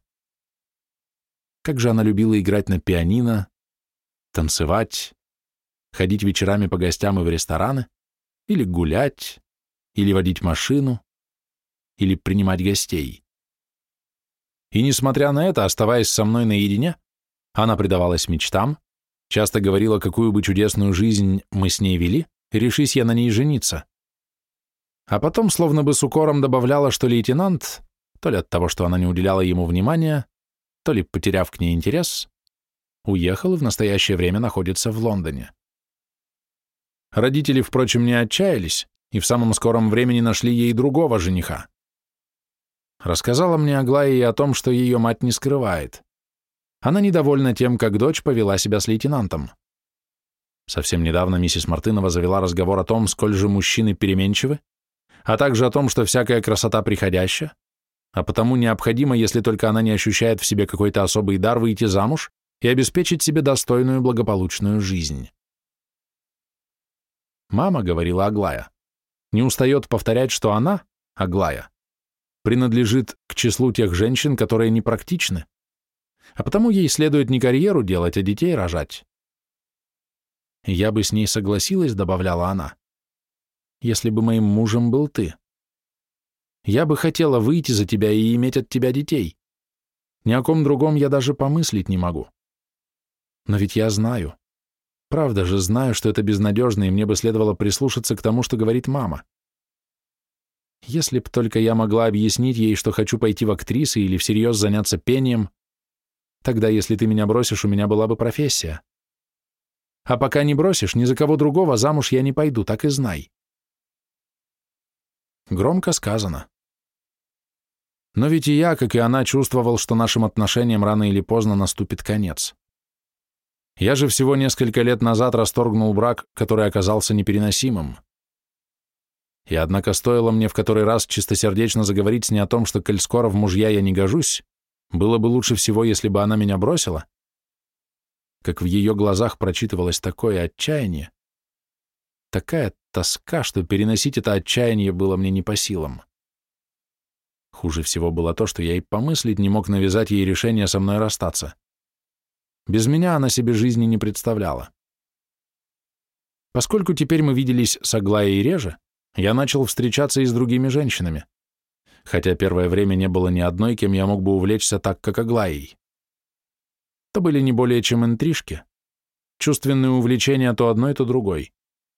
Как же она любила играть на пианино, танцевать, ходить вечерами по гостям и в рестораны, или гулять, или водить машину, или принимать гостей. И несмотря на это, оставаясь со мной наедине, она предавалась мечтам, часто говорила, какую бы чудесную жизнь мы с ней вели, решись я на ней жениться. А потом словно бы с укором добавляла, что лейтенант, то ли от того, что она не уделяла ему внимания, то ли потеряв к ней интерес, уехал и в настоящее время находится в Лондоне. Родители, впрочем, не отчаялись и в самом скором времени нашли ей другого жениха. Рассказала мне Аглая и о том, что ее мать не скрывает. Она недовольна тем, как дочь повела себя с лейтенантом. Совсем недавно миссис Мартынова завела разговор о том, сколь же мужчины переменчивы, а также о том, что всякая красота приходящая, а потому необходимо, если только она не ощущает в себе какой-то особый дар, выйти замуж и обеспечить себе достойную благополучную жизнь. Мама, говорила Аглая, не устает повторять, что она, Аглая, принадлежит к числу тех женщин, которые непрактичны, а потому ей следует не карьеру делать, а детей рожать. Я бы с ней согласилась, добавляла она, если бы моим мужем был ты. Я бы хотела выйти за тебя и иметь от тебя детей. Ни о ком другом я даже помыслить не могу. Но ведь я знаю. Правда же знаю, что это безнадежно, и мне бы следовало прислушаться к тому, что говорит мама. Если б только я могла объяснить ей, что хочу пойти в актрисы или всерьез заняться пением, тогда, если ты меня бросишь, у меня была бы профессия. А пока не бросишь, ни за кого другого замуж я не пойду, так и знай. Громко сказано. Но ведь и я, как и она, чувствовал, что нашим отношениям рано или поздно наступит конец. Я же всего несколько лет назад расторгнул брак, который оказался непереносимым. И однако стоило мне в который раз чистосердечно заговорить с ней о том, что, коль скоро в мужья я не гожусь, было бы лучше всего, если бы она меня бросила, как в ее глазах прочитывалось такое отчаяние, такая тоска, что переносить это отчаяние было мне не по силам. Хуже всего было то, что я и помыслить не мог навязать ей решение со мной расстаться. Без меня она себе жизни не представляла. Поскольку теперь мы виделись с Аглаей реже, я начал встречаться и с другими женщинами, хотя первое время не было ни одной, кем я мог бы увлечься так, как Аглаей. То были не более чем интрижки, чувственные увлечения то одной, то другой,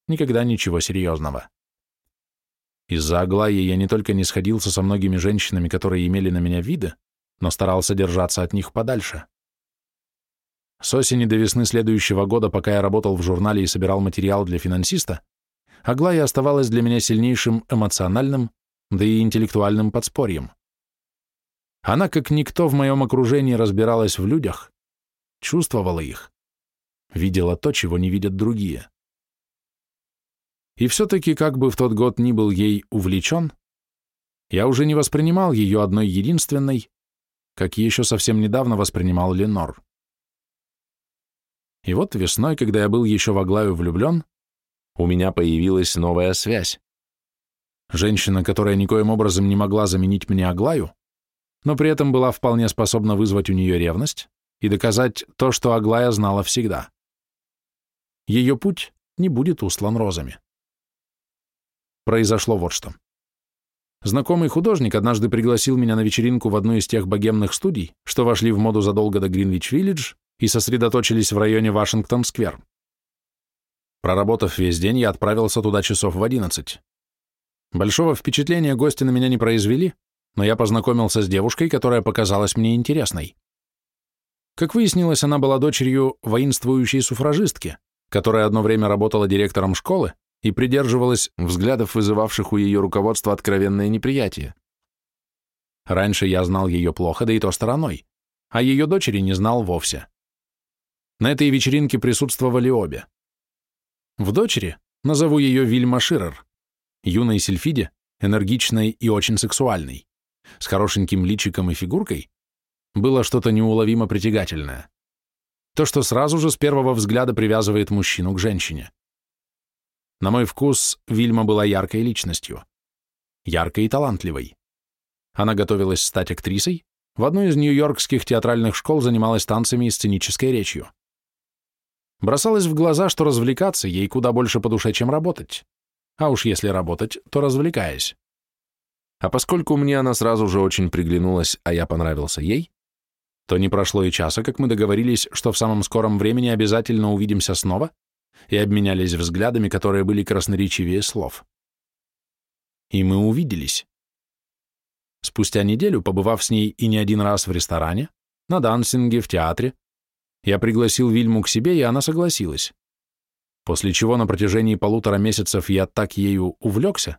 никогда ничего серьезного. Из-за Аглаи я не только не сходился со многими женщинами, которые имели на меня виды, но старался держаться от них подальше. С осени до весны следующего года, пока я работал в журнале и собирал материал для финансиста, Аглая оставалась для меня сильнейшим эмоциональным, да и интеллектуальным подспорьем. Она, как никто в моем окружении, разбиралась в людях, чувствовала их, видела то, чего не видят другие. И все-таки, как бы в тот год ни был ей увлечен, я уже не воспринимал ее одной единственной, как еще совсем недавно воспринимал Ленор. И вот весной, когда я был еще в Аглаю влюблен, у меня появилась новая связь. Женщина, которая никоим образом не могла заменить мне Аглаю, но при этом была вполне способна вызвать у нее ревность и доказать то, что Аглая знала всегда. Ее путь не будет услан розами. Произошло вот что. Знакомый художник однажды пригласил меня на вечеринку в одну из тех богемных студий, что вошли в моду задолго до Гринвич-Виллидж и сосредоточились в районе Вашингтон-сквер. Проработав весь день, я отправился туда часов в одиннадцать. Большого впечатления гости на меня не произвели, но я познакомился с девушкой, которая показалась мне интересной. Как выяснилось, она была дочерью воинствующей суфражистки, которая одно время работала директором школы и придерживалась взглядов, вызывавших у ее руководства откровенное неприятие. Раньше я знал ее плохо, да и то стороной, а ее дочери не знал вовсе. На этой вечеринке присутствовали обе. В дочери назову ее Вильма Ширер, юной сельфиде, энергичной и очень сексуальной, с хорошеньким личиком и фигуркой, было что-то неуловимо притягательное. То, что сразу же с первого взгляда привязывает мужчину к женщине. На мой вкус, Вильма была яркой личностью. Яркой и талантливой. Она готовилась стать актрисой, в одной из нью-йоркских театральных школ занималась танцами и сценической речью. Бросалось в глаза, что развлекаться ей куда больше по душе, чем работать. А уж если работать, то развлекаясь. А поскольку мне она сразу же очень приглянулась, а я понравился ей, то не прошло и часа, как мы договорились, что в самом скором времени обязательно увидимся снова и обменялись взглядами, которые были красноречивее слов. И мы увиделись. Спустя неделю, побывав с ней и не один раз в ресторане, на дансинге, в театре, я пригласил Вильму к себе, и она согласилась. После чего на протяжении полутора месяцев я так ею увлекся,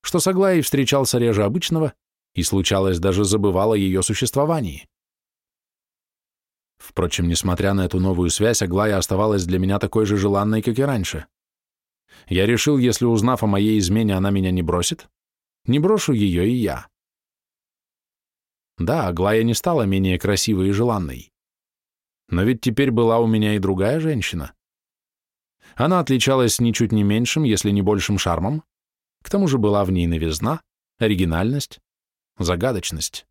что с Аглаей встречался реже обычного и, случалось, даже забывал о ее существовании. Впрочем, несмотря на эту новую связь, Аглая оставалась для меня такой же желанной, как и раньше. Я решил, если, узнав о моей измене, она меня не бросит, не брошу ее и я. Да, Аглая не стала менее красивой и желанной. Но ведь теперь была у меня и другая женщина. Она отличалась ничуть не меньшим, если не большим шармом, к тому же была в ней новизна, оригинальность, загадочность.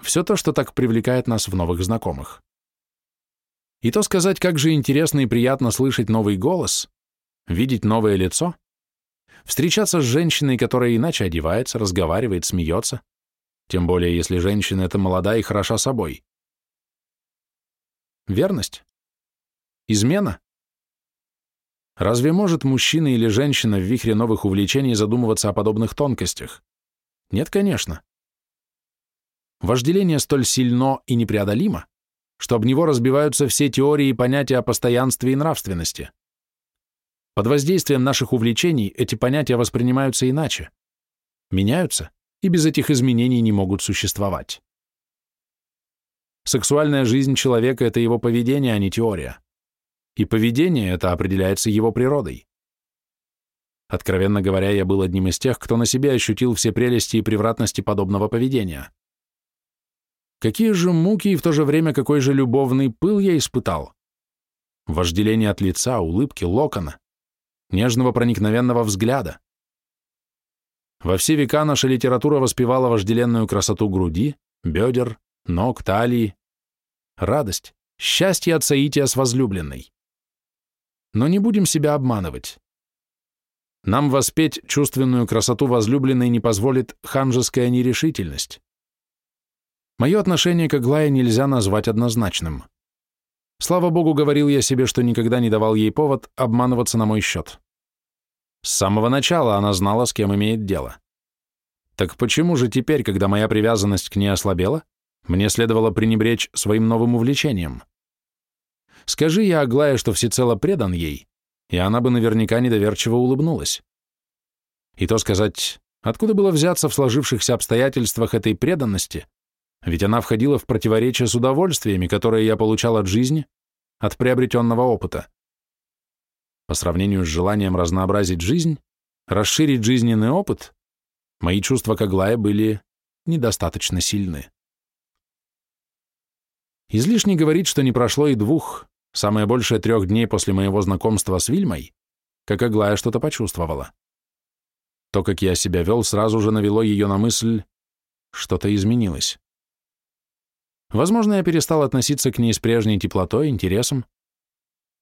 Все то, что так привлекает нас в новых знакомых. И то сказать, как же интересно и приятно слышать новый голос, видеть новое лицо, встречаться с женщиной, которая иначе одевается, разговаривает, смеется, тем более если женщина эта молода и хороша собой. Верность? Измена? Разве может мужчина или женщина в вихре новых увлечений задумываться о подобных тонкостях? Нет, конечно. Вожделение столь сильно и непреодолимо, что об него разбиваются все теории и понятия о постоянстве и нравственности. Под воздействием наших увлечений эти понятия воспринимаются иначе, меняются и без этих изменений не могут существовать. Сексуальная жизнь человека – это его поведение, а не теория. И поведение это определяется его природой. Откровенно говоря, я был одним из тех, кто на себе ощутил все прелести и превратности подобного поведения. Какие же муки и в то же время какой же любовный пыл я испытал. Вожделение от лица, улыбки, локона, нежного проникновенного взгляда. Во все века наша литература воспевала вожделенную красоту груди, бедер, ног, талии. Радость, счастье от соития с возлюбленной. Но не будем себя обманывать. Нам воспеть чувственную красоту возлюбленной не позволит ханжеская нерешительность. Мое отношение к Аглае нельзя назвать однозначным. Слава богу, говорил я себе, что никогда не давал ей повод обманываться на мой счет. С самого начала она знала, с кем имеет дело. Так почему же теперь, когда моя привязанность к ней ослабела, мне следовало пренебречь своим новым увлечением? Скажи я Аглае, что всецело предан ей, и она бы наверняка недоверчиво улыбнулась. И то сказать, откуда было взяться в сложившихся обстоятельствах этой преданности, ведь она входила в противоречие с удовольствиями, которые я получал от жизни, от приобретенного опыта. По сравнению с желанием разнообразить жизнь, расширить жизненный опыт, Мои чувства к Аглае были недостаточно сильны. Излишне говорить, что не прошло и двух, самое большее трех дней после моего знакомства с Вильмой, как Аглая что-то почувствовала. То, как я себя вел, сразу же навело ее на мысль, что-то изменилось. Возможно, я перестал относиться к ней с прежней теплотой, интересом.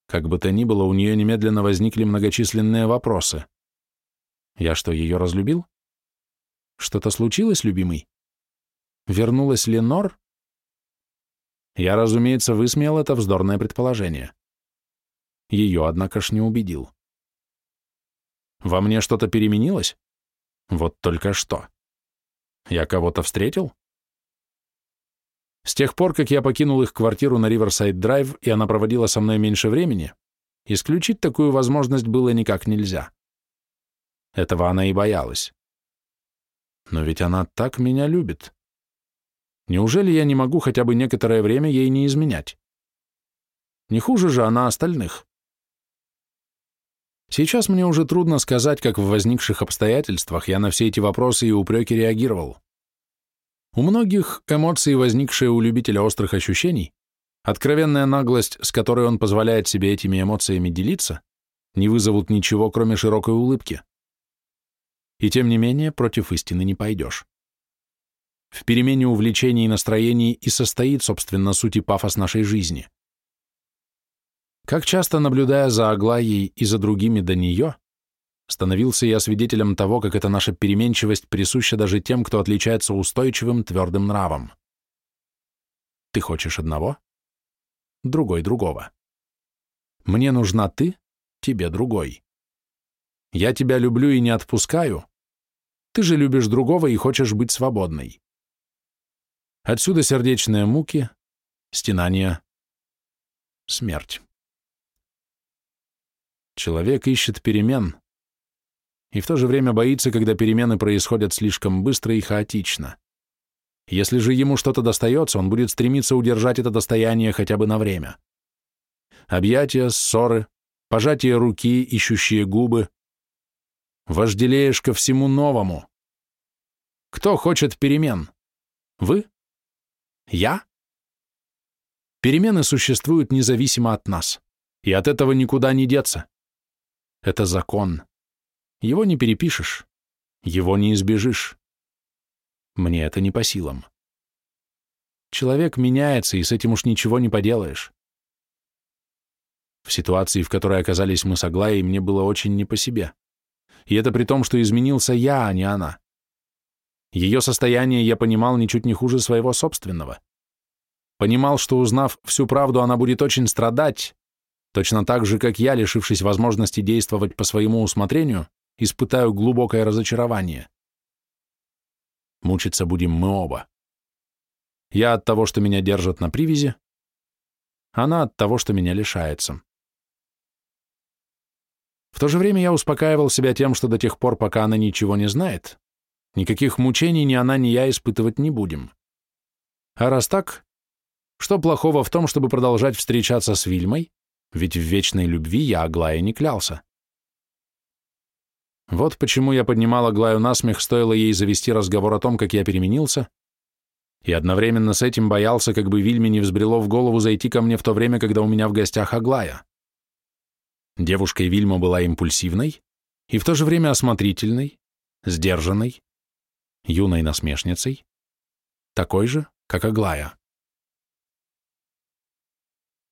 Как бы то ни было, у нее немедленно возникли многочисленные вопросы. Я что, ее разлюбил? Что-то случилось, любимый? Вернулась Ленор? Я, разумеется, высмеял это вздорное предположение. Ее, однако ж, не убедил. Во мне что-то переменилось? Вот только что. Я кого-то встретил? С тех пор, как я покинул их квартиру на Риверсайд-драйв, и она проводила со мной меньше времени, исключить такую возможность было никак нельзя. Этого она и боялась. Но ведь она так меня любит. Неужели я не могу хотя бы некоторое время ей не изменять? Не хуже же она остальных. Сейчас мне уже трудно сказать, как в возникших обстоятельствах я на все эти вопросы и упреки реагировал. У многих эмоции, возникшие у любителя острых ощущений, откровенная наглость, с которой он позволяет себе этими эмоциями делиться, не вызовут ничего, кроме широкой улыбки. И тем не менее, против истины не пойдешь. В перемене увлечений и настроений и состоит, собственно, суть и пафос нашей жизни. Как часто, наблюдая за Аглаей и за другими до нее, становился я свидетелем того, как эта наша переменчивость присуща даже тем, кто отличается устойчивым, твердым нравом. Ты хочешь одного? Другой другого. Мне нужна ты, тебе другой. Я тебя люблю и не отпускаю. Ты же любишь другого и хочешь быть свободной. Отсюда сердечные муки, стенания, смерть. Человек ищет перемен и в то же время боится, когда перемены происходят слишком быстро и хаотично. Если же ему что-то достается, он будет стремиться удержать это достояние хотя бы на время. Объятия, ссоры, пожатие руки, ищущие губы. Вожделеешь ко всему новому. Кто хочет перемен? Вы? Я? Перемены существуют независимо от нас, и от этого никуда не деться. Это закон. Его не перепишешь, его не избежишь. Мне это не по силам. Человек меняется, и с этим уж ничего не поделаешь. В ситуации, в которой оказались мы с Аглаей, мне было очень не по себе. И это при том, что изменился я, а не она. Ее состояние я понимал ничуть не хуже своего собственного. Понимал, что, узнав всю правду, она будет очень страдать, Точно так же, как я, лишившись возможности действовать по своему усмотрению, испытаю глубокое разочарование. Мучиться будем мы оба. Я от того, что меня держат на привязи, она от того, что меня лишается. В то же время я успокаивал себя тем, что до тех пор, пока она ничего не знает, никаких мучений ни она, ни я испытывать не будем. А раз так, что плохого в том, чтобы продолжать встречаться с Вильмой, ведь в вечной любви я Аглае не клялся. Вот почему я поднимал Аглаю на смех, стоило ей завести разговор о том, как я переменился, и одновременно с этим боялся, как бы Вильме не взбрело в голову зайти ко мне в то время, когда у меня в гостях Аглая. Девушкой Вильма была импульсивной и в то же время осмотрительной, сдержанной, юной насмешницей, такой же, как Аглая.